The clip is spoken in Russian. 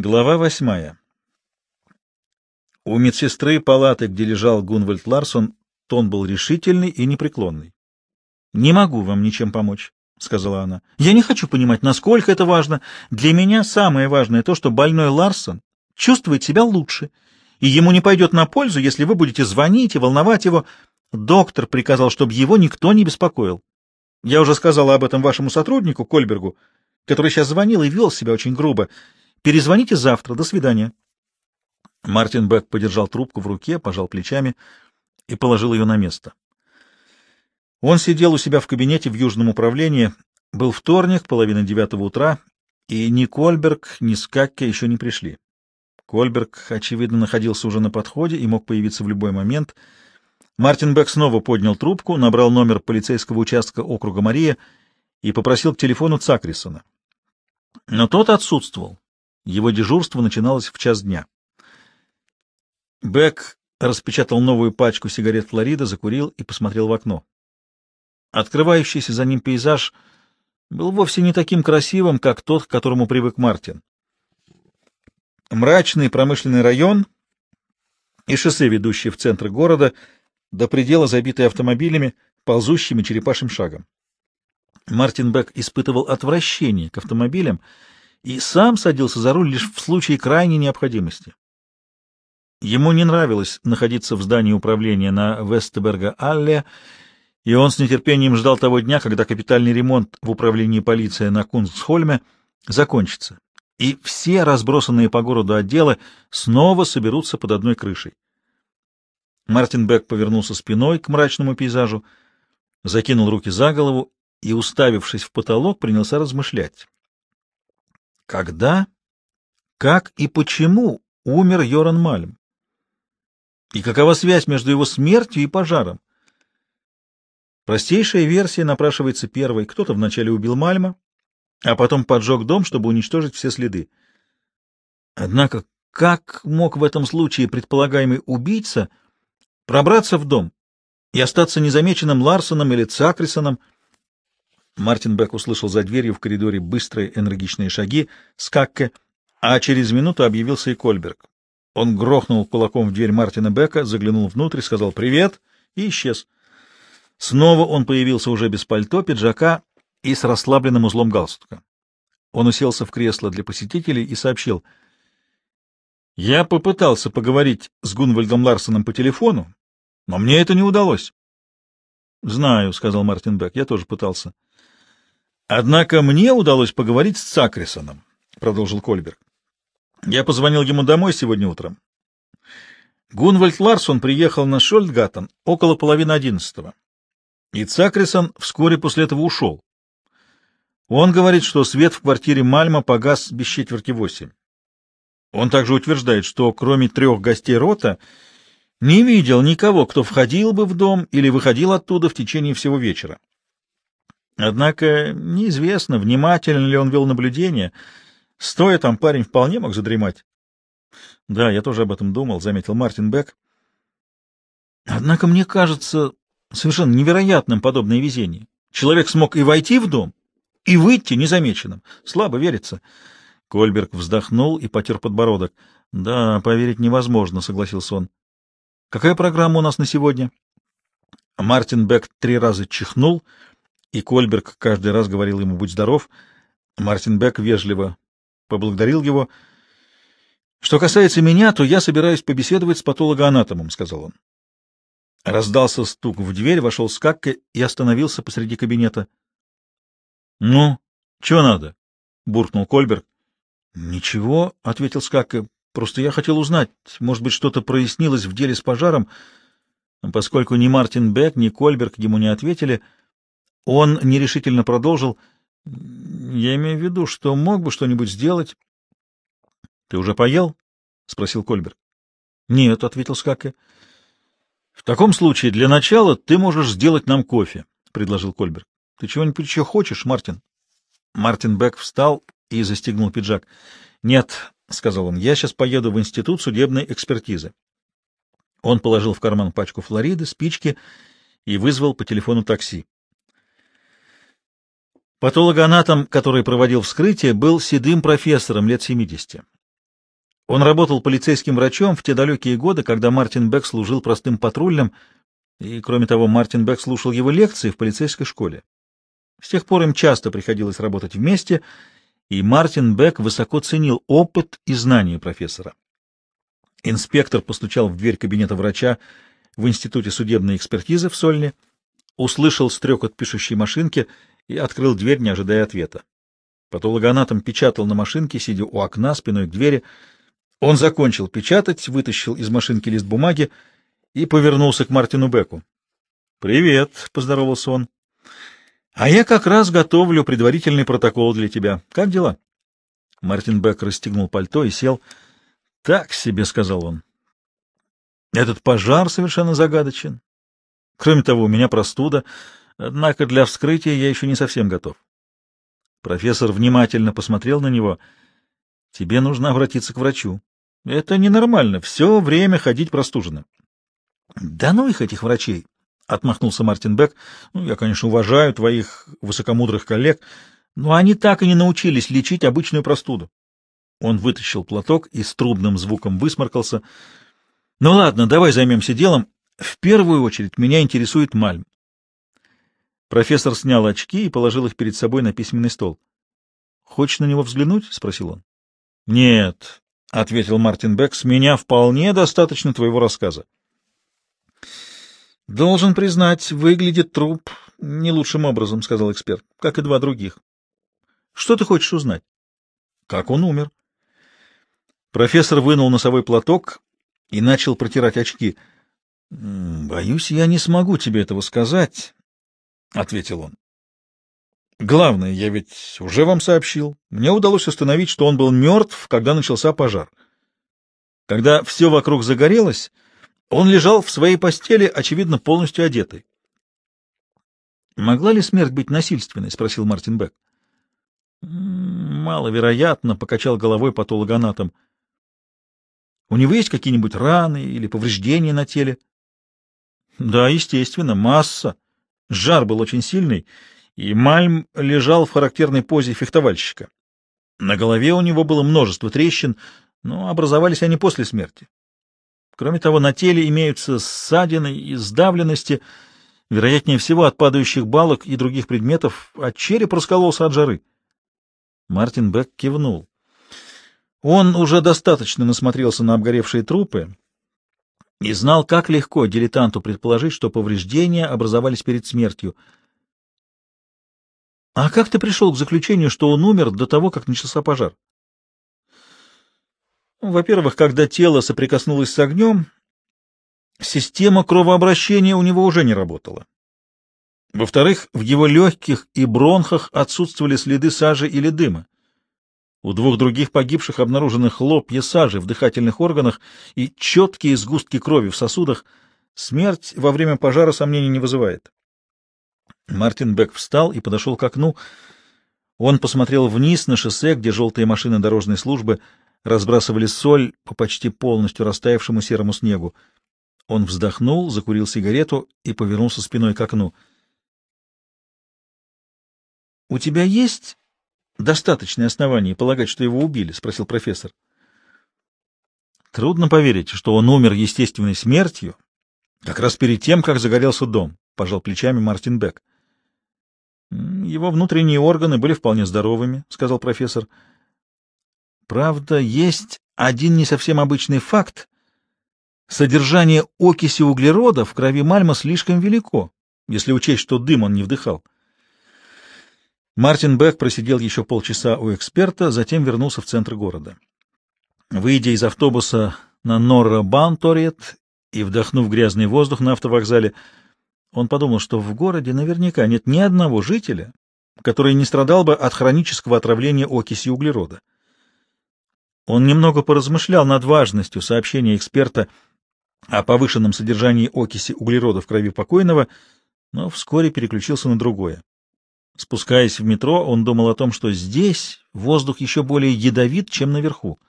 Глава восьмая. У медсестры палаты, где лежал Гунвальд Ларсон, тон был решительный и непреклонный. — Не могу вам ничем помочь, — сказала она. — Я не хочу понимать, насколько это важно. Для меня самое важное то, что больной Ларсон чувствует себя лучше, и ему не пойдет на пользу, если вы будете звонить и волновать его. Доктор приказал, чтобы его никто не беспокоил. Я уже сказала об этом вашему сотруднику, Кольбергу, который сейчас звонил и вел себя очень грубо. Перезвоните завтра. До свидания. Мартин Бек подержал трубку в руке, пожал плечами и положил ее на место. Он сидел у себя в кабинете в Южном управлении. Был вторник, половина девятого утра, и ни Кольберг, ни Скакке еще не пришли. Кольберг, очевидно, находился уже на подходе и мог появиться в любой момент. Мартин Бек снова поднял трубку, набрал номер полицейского участка округа Мария и попросил к телефону Цакрисона. Но тот отсутствовал. Его дежурство начиналось в час дня. Бек распечатал новую пачку сигарет Флорида, закурил и посмотрел в окно. Открывающийся за ним пейзаж был вовсе не таким красивым, как тот, к которому привык Мартин. Мрачный промышленный район и шоссе, ведущее в центр города, до предела забитые автомобилями, ползущими черепашьим шагом. Мартин Бек испытывал отвращение к автомобилям и сам садился за руль лишь в случае крайней необходимости. Ему не нравилось находиться в здании управления на Вестеберга-Алле, и он с нетерпением ждал того дня, когда капитальный ремонт в управлении полиции на Кунцхольме закончится, и все разбросанные по городу отделы снова соберутся под одной крышей. Мартин Бек повернулся спиной к мрачному пейзажу, закинул руки за голову и, уставившись в потолок, принялся размышлять. Когда, как и почему умер Йоран Мальм? И какова связь между его смертью и пожаром? Простейшая версия напрашивается первой. Кто-то вначале убил Мальма, а потом поджег дом, чтобы уничтожить все следы. Однако, как мог в этом случае предполагаемый убийца пробраться в дом и остаться незамеченным Ларсоном или Цакрисоном, Мартин Бек услышал за дверью в коридоре быстрые энергичные шаги Скакке, а через минуту объявился и Кольберг. Он грохнул кулаком в дверь Мартина Бека, заглянул внутрь, сказал «Привет» и исчез. Снова он появился уже без пальто, пиджака и с расслабленным узлом галстука. Он уселся в кресло для посетителей и сообщил. «Я попытался поговорить с Гунвальдом Ларсоном по телефону, но мне это не удалось». «Знаю», — сказал Мартин Бек, — «я тоже пытался». Однако мне удалось поговорить с Цакрисоном, — продолжил Кольберг. Я позвонил ему домой сегодня утром. Гунвальд Ларсон приехал на Шольдгаттен около половины одиннадцатого, и Цакрисон вскоре после этого ушел. Он говорит, что свет в квартире Мальма погас без четверти восемь. Он также утверждает, что кроме трех гостей рота не видел никого, кто входил бы в дом или выходил оттуда в течение всего вечера. Однако неизвестно, внимательно ли он вел наблюдение. Стоя там, парень вполне мог задремать. — Да, я тоже об этом думал, — заметил Мартин Бек. Однако мне кажется совершенно невероятным подобное везение. Человек смог и войти в дом, и выйти незамеченным. Слабо верится. Кольберг вздохнул и потер подбородок. — Да, поверить невозможно, — согласился он. — Какая программа у нас на сегодня? Мартин Бек три раза чихнул — и Кольберг каждый раз говорил ему «Будь здоров». Мартин Бек вежливо поблагодарил его. «Что касается меня, то я собираюсь побеседовать с патологоанатомом», — сказал он. Раздался стук в дверь, вошел Скакке и остановился посреди кабинета. — Ну, что надо? — буркнул Кольберг. — Ничего, — ответил Скакке. — Просто я хотел узнать, может быть, что-то прояснилось в деле с пожаром. Поскольку ни Мартин Бек, ни Кольберг ему не ответили, — он нерешительно продолжил. — Я имею в виду, что мог бы что-нибудь сделать. — Ты уже поел? — спросил Кольберг. — Нет, — ответил Скаке. — В таком случае, для начала ты можешь сделать нам кофе, — предложил Кольберг. — Ты чего-нибудь еще хочешь, Мартин? Мартин Бек встал и застегнул пиджак. — Нет, — сказал он, — я сейчас поеду в институт судебной экспертизы. Он положил в карман пачку Флориды, спички и вызвал по телефону такси. Патологоанатом, который проводил вскрытие, был седым профессором лет 70. Он работал полицейским врачом в те далекие годы, когда Мартин Бек служил простым патрульным, и, кроме того, Мартин Бек слушал его лекции в полицейской школе. С тех пор им часто приходилось работать вместе, и Мартин Бек высоко ценил опыт и знания профессора. Инспектор постучал в дверь кабинета врача в Институте судебной экспертизы в Сольне, услышал стрекот пишущей машинки и открыл дверь, не ожидая ответа. Патологоанатом печатал на машинке, сидя у окна, спиной к двери. Он закончил печатать, вытащил из машинки лист бумаги и повернулся к Мартину Беку. — Привет, — поздоровался он. — А я как раз готовлю предварительный протокол для тебя. Как дела? Мартин Бек расстегнул пальто и сел. — Так себе, — сказал он. — Этот пожар совершенно загадочен. Кроме того, у меня простуда, однако для вскрытия я еще не совсем готов. Профессор внимательно посмотрел на него. — Тебе нужно обратиться к врачу. Это ненормально, все время ходить простуженным. — Да ну их, этих врачей! — отмахнулся Мартин Бек. — Ну, я, конечно, уважаю твоих высокомудрых коллег, но они так и не научились лечить обычную простуду. Он вытащил платок и с трубным звуком высморкался. — Ну ладно, давай займемся делом. В первую очередь меня интересует Мальм. Профессор снял очки и положил их перед собой на письменный стол. — Хочешь на него взглянуть? — спросил он. — Нет, — ответил Мартин Бек, — с меня вполне достаточно твоего рассказа. — Должен признать, выглядит труп не лучшим образом, — сказал эксперт, — как и два других. — Что ты хочешь узнать? — Как он умер? Профессор вынул носовой платок и начал протирать очки. — Боюсь, я не смогу тебе этого сказать, — ответил он. — Главное, я ведь уже вам сообщил. Мне удалось установить, что он был мертв, когда начался пожар. Когда все вокруг загорелось, он лежал в своей постели, очевидно, полностью одетый. «Могла ли смерть быть насильственной?» — спросил Мартин Бек. «Маловероятно», — покачал головой патологоанатом. «У него есть какие-нибудь раны или повреждения на теле?» «Да, естественно, масса. Жар был очень сильный, и Мальм лежал в характерной позе фехтовальщика. На голове у него было множество трещин, но образовались они после смерти. Кроме того, на теле имеются ссадины и сдавленности, вероятнее всего от падающих балок и других предметов, а череп раскололся от жары. Мартин Бек кивнул. Он уже достаточно насмотрелся на обгоревшие трупы и знал, как легко дилетанту предположить, что повреждения образовались перед смертью. «А как ты пришел к заключению, что он умер до того, как начался пожар?» Во-первых, когда тело соприкоснулось с огнем, система кровообращения у него уже не работала. Во-вторых, в его легких и бронхах отсутствовали следы сажи или дыма. У двух других погибших обнаружены хлопья сажи в дыхательных органах и четкие сгустки крови в сосудах. Смерть во время пожара сомнений не вызывает. Мартин Бек встал и подошел к окну. Он посмотрел вниз на шоссе, где желтые машины дорожной службы разбрасывали соль по почти полностью растаявшему серому снегу. Он вздохнул, закурил сигарету и повернулся спиной к окну. — У тебя есть достаточные основания полагать, что его убили? — спросил профессор. — Трудно поверить, что он умер естественной смертью, как раз перед тем, как загорелся дом, — пожал плечами Мартин Бек. — Его внутренние органы были вполне здоровыми, — сказал профессор. — Правда, есть один не совсем обычный факт. Содержание окиси углерода в крови Мальма слишком велико, если учесть, что дым он не вдыхал. Мартин Бек просидел еще полчаса у эксперта, затем вернулся в центр города. Выйдя из автобуса на Норра Банторет и вдохнув грязный воздух на автовокзале, он подумал, что в городе наверняка нет ни одного жителя, который не страдал бы от хронического отравления окиси углерода. Он немного поразмышлял над важностью сообщения эксперта о повышенном содержании окиси углерода в крови покойного, но вскоре переключился на другое. Спускаясь в метро, он думал о том, что здесь воздух еще более ядовит, чем наверху.